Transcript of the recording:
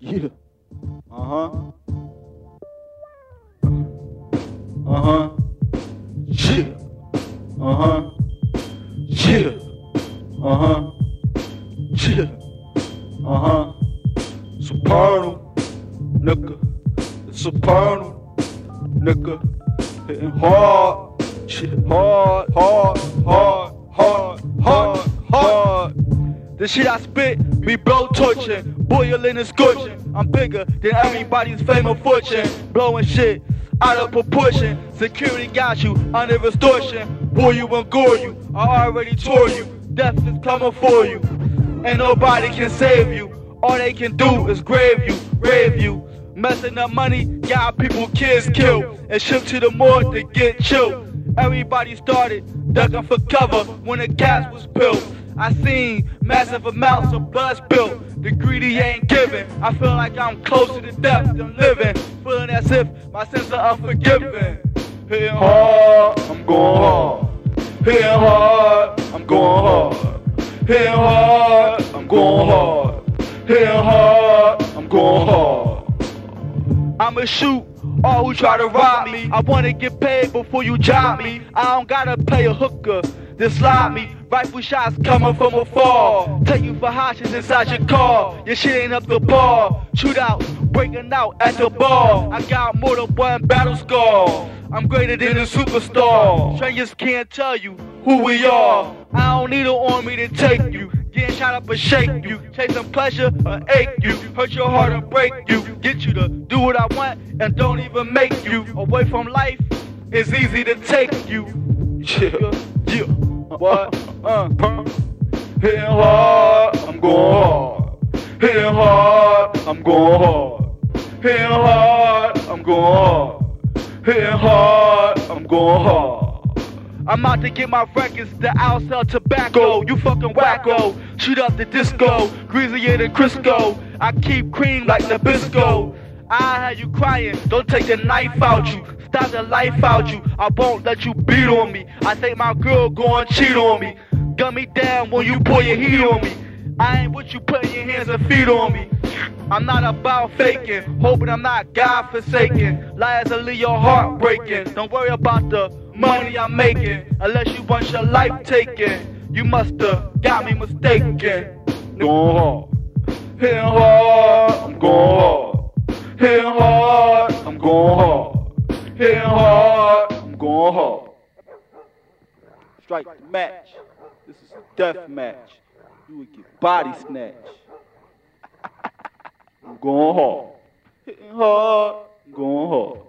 Yeah. Uh huh. Uh huh. Yeah. Uh huh. Yeah. Uh huh. Yeah. Uh huh. Supernal. Nigga. Supernal. Nigga. Hitting hard. Shit hard, hard, hard, hard, hard, hard. The shit I spit, me blow torching, boiling and scorching. I'm bigger than everybody's fame and fortune, blowing shit out of proportion. Security got you under extortion, boy you and gore you. I already tore you, death is coming for you, and nobody can save you. All they can do is grave you, rave you. Messing up money, got people kids killed, and shipped to the morgue to get chilled. Everybody started ducking for cover when the gas was built. I seen massive amounts of blood spilled. The greedy ain't giving. I feel like I'm closer to death than living. Feeling as if my sins are unforgiven. Hitting hard, I'm going hard. Hitting hard, I'm going hard. Hitting hard, I'm going hard. Hitting hard, I'm going hard. I'ma shoot all who try to rob me. I wanna get paid before you job me. I don't gotta pay a hooker to slide me. Rifle shots coming from afar. Take you for hostages inside your car. Your shit ain't up the bar. Shootout, breaking out at the bar. I got more than one battle scar. I'm greater than a superstar. Strangers can't tell you who we are. I don't need an army to take you. Getting shot up and shake you. Chasing pleasure or ache you. Hurt your heart and break you. Get you to do what I want and don't even make you. Away from life, it's easy to take you. Yeah, yeah. What? Uh, Uh. Hitting hard, I'm going hard. Hitting hard, I'm going hard. Hitting hard, I'm going hard. Hitting hard, I'm going hard. I'm out to get my records, the I'll sell tobacco. You fucking wacko. Shoot up the disco, greasier than Crisco. I keep cream like Nabisco. I had you crying, don't take the knife out you. Stop the life out you. I won't let you beat on me. I think my girl go and cheat on me. Gun me down when you pull your heat on me. I ain't what you putting your hands and feet on me. I'm not about faking, hoping I'm not God forsaken. Liars will leave your heart breaking. Don't worry about the money I'm making, unless you want your life taken. You musta got me mistaken. Going hard, hitting hard, I'm going hard. Hitting hard, I'm going hard. Hitting hard, I'm going hard. Strike the match. This is a death match. You would get body snatch. I'm going hard. Hitting hard, I'm going hard.